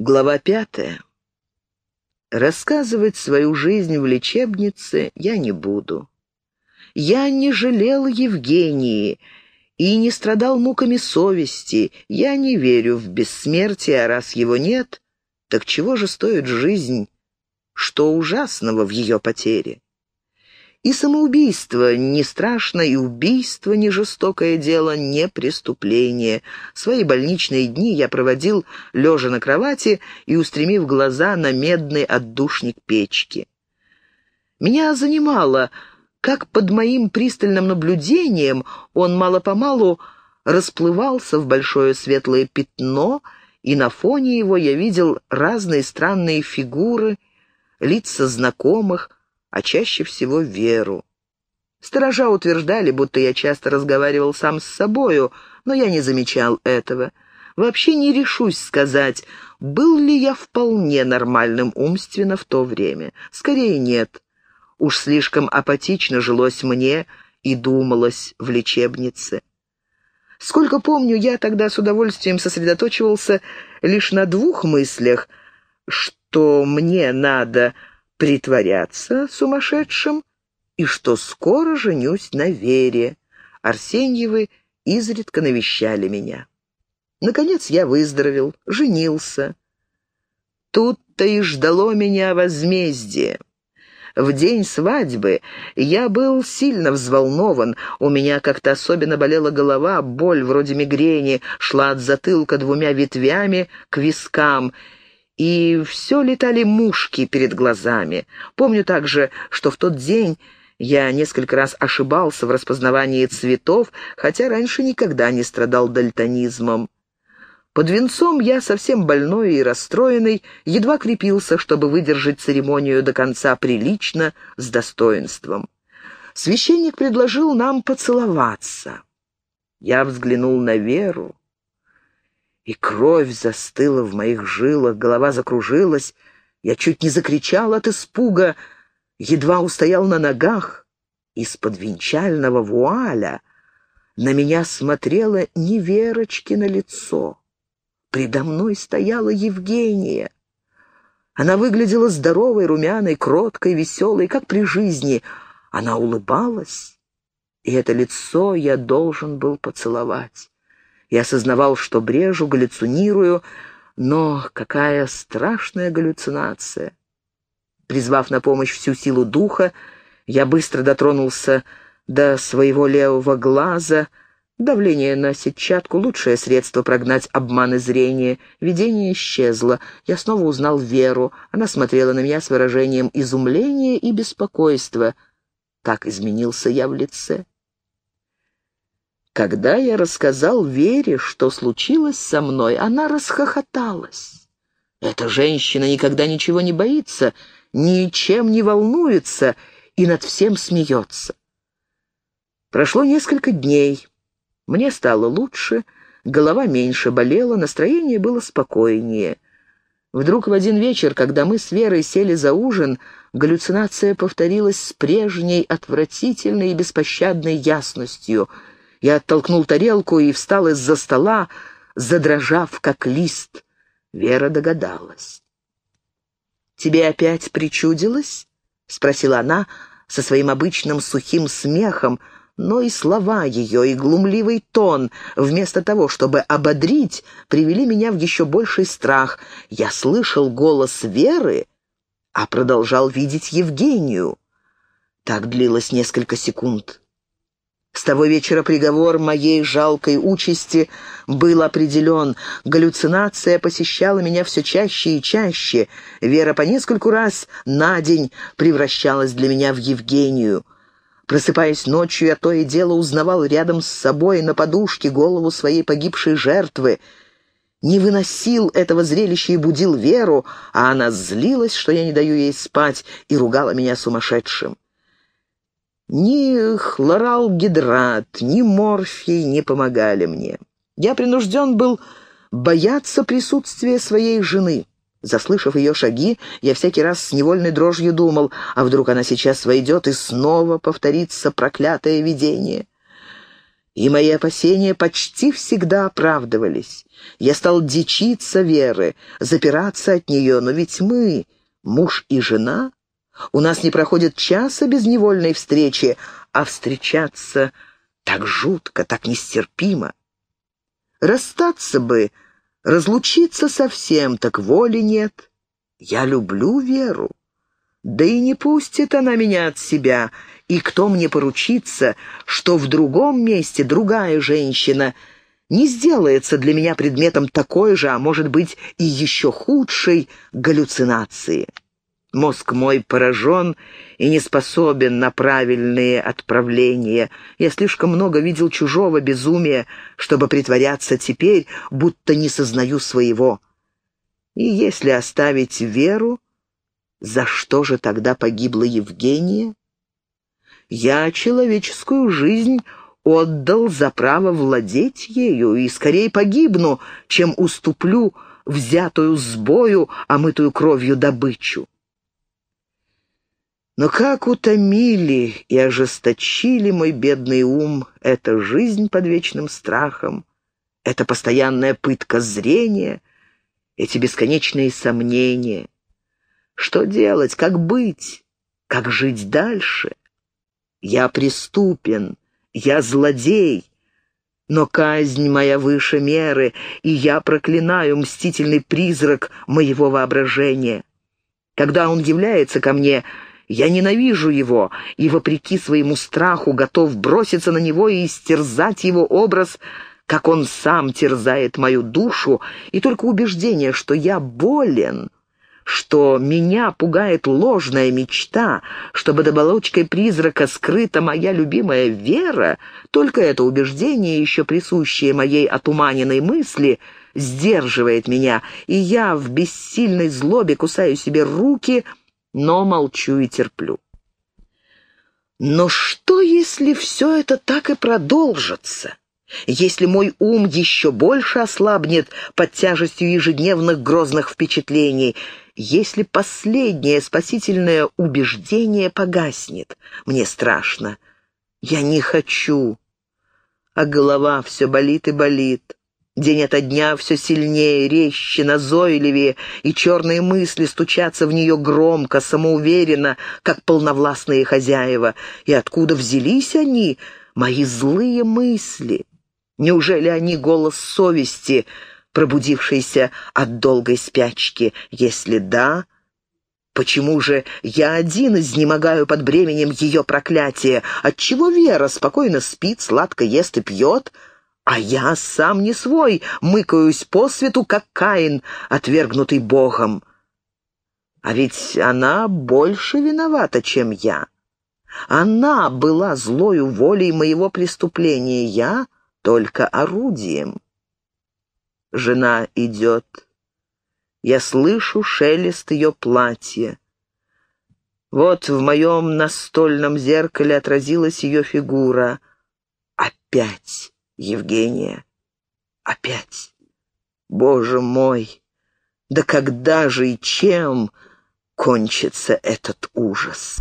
Глава пятая. Рассказывать свою жизнь в лечебнице я не буду. Я не жалел Евгении и не страдал муками совести. Я не верю в бессмертие, а раз его нет, так чего же стоит жизнь? Что ужасного в ее потере? И самоубийство не страшно, и убийство не жестокое дело, не преступление. Свои больничные дни я проводил, лежа на кровати и устремив глаза на медный отдушник печки. Меня занимало, как под моим пристальным наблюдением он мало-помалу расплывался в большое светлое пятно, и на фоне его я видел разные странные фигуры, лица знакомых, а чаще всего Веру. Сторожа утверждали, будто я часто разговаривал сам с собою, но я не замечал этого. Вообще не решусь сказать, был ли я вполне нормальным умственно в то время. Скорее нет. Уж слишком апатично жилось мне и думалось в лечебнице. Сколько помню, я тогда с удовольствием сосредоточивался лишь на двух мыслях, что мне надо притворяться сумасшедшим и что скоро женюсь на Вере. Арсеньевы изредка навещали меня. Наконец я выздоровел, женился. Тут-то и ждало меня возмездие. В день свадьбы я был сильно взволнован, у меня как-то особенно болела голова, боль вроде мигрени шла от затылка двумя ветвями к вискам, и все летали мушки перед глазами. Помню также, что в тот день я несколько раз ошибался в распознавании цветов, хотя раньше никогда не страдал дальтонизмом. Под венцом я, совсем больной и расстроенный, едва крепился, чтобы выдержать церемонию до конца прилично, с достоинством. Священник предложил нам поцеловаться. Я взглянул на Веру и кровь застыла в моих жилах, голова закружилась. Я чуть не закричал от испуга, едва устоял на ногах. Из-под венчального вуаля на меня смотрела не Верочкино лицо. Предо мной стояла Евгения. Она выглядела здоровой, румяной, кроткой, веселой, как при жизни. Она улыбалась, и это лицо я должен был поцеловать. Я осознавал, что брежу, галлюцинирую, но какая страшная галлюцинация. Призвав на помощь всю силу духа, я быстро дотронулся до своего левого глаза. Давление на сетчатку — лучшее средство прогнать обманы зрения. Видение исчезло. Я снова узнал Веру. Она смотрела на меня с выражением изумления и беспокойства. Так изменился я в лице. Когда я рассказал Вере, что случилось со мной, она расхохоталась. Эта женщина никогда ничего не боится, ничем не волнуется и над всем смеется. Прошло несколько дней. Мне стало лучше, голова меньше болела, настроение было спокойнее. Вдруг в один вечер, когда мы с Верой сели за ужин, галлюцинация повторилась с прежней отвратительной и беспощадной ясностью — я оттолкнул тарелку и встал из-за стола, задрожав, как лист. Вера догадалась. «Тебе опять причудилось?» — спросила она со своим обычным сухим смехом, но и слова ее, и глумливый тон, вместо того, чтобы ободрить, привели меня в еще больший страх. Я слышал голос Веры, а продолжал видеть Евгению. Так длилось несколько секунд. С того вечера приговор моей жалкой участи был определен. Галлюцинация посещала меня все чаще и чаще. Вера по нескольку раз на день превращалась для меня в Евгению. Просыпаясь ночью, я то и дело узнавал рядом с собой на подушке голову своей погибшей жертвы. Не выносил этого зрелища и будил Веру, а она злилась, что я не даю ей спать, и ругала меня сумасшедшим. Ни хлоралгидрат, ни морфий не помогали мне. Я принужден был бояться присутствия своей жены. Заслышав ее шаги, я всякий раз с невольной дрожью думал, а вдруг она сейчас войдет и снова повторится проклятое видение. И мои опасения почти всегда оправдывались. Я стал дичиться веры, запираться от нее, но ведь мы, муж и жена, у нас не проходит часа без невольной встречи, а встречаться так жутко, так нестерпимо. Расстаться бы, разлучиться совсем, так воли нет. Я люблю Веру. Да и не пустит она меня от себя, и кто мне поручится, что в другом месте другая женщина не сделается для меня предметом такой же, а может быть и еще худшей галлюцинации. Мозг мой поражен и не способен на правильные отправления. Я слишком много видел чужого безумия, чтобы притворяться теперь, будто не сознаю своего. И если оставить веру, за что же тогда погибла Евгения? Я человеческую жизнь отдал за право владеть ею и скорее погибну, чем уступлю взятую с бою, омытую кровью добычу. Но как утомили и ожесточили мой бедный ум эта жизнь под вечным страхом, эта постоянная пытка зрения, эти бесконечные сомнения. Что делать, как быть, как жить дальше? Я преступен, я злодей, но казнь моя выше меры, и я проклинаю мстительный призрак моего воображения. Когда он является ко мне, я ненавижу его, и, вопреки своему страху, готов броситься на него и истерзать его образ, как он сам терзает мою душу, и только убеждение, что я болен — что меня пугает ложная мечта, что под оболочкой призрака скрыта моя любимая вера, только это убеждение, еще присущее моей отуманенной мысли, сдерживает меня, и я в бессильной злобе кусаю себе руки, но молчу и терплю. Но что, если все это так и продолжится? Если мой ум еще больше ослабнет под тяжестью ежедневных грозных впечатлений, если последнее спасительное убеждение погаснет, мне страшно. Я не хочу. А голова все болит и болит. День ото дня все сильнее, резче, назойливее, и черные мысли стучатся в нее громко, самоуверенно, как полновластные хозяева. И откуда взялись они, мои злые мысли? Неужели они голос совести — пробудившийся от долгой спячки? Если да, почему же я один изнемогаю под бременем ее проклятия? Отчего Вера спокойно спит, сладко ест и пьет, а я сам не свой, мыкаюсь по свету, как Каин, отвергнутый Богом? А ведь она больше виновата, чем я. Она была злою волей моего преступления, я только орудием. Жена идет. Я слышу шелест ее платья. Вот в моем настольном зеркале отразилась ее фигура. Опять, Евгения, опять. Боже мой, да когда же и чем кончится этот ужас?»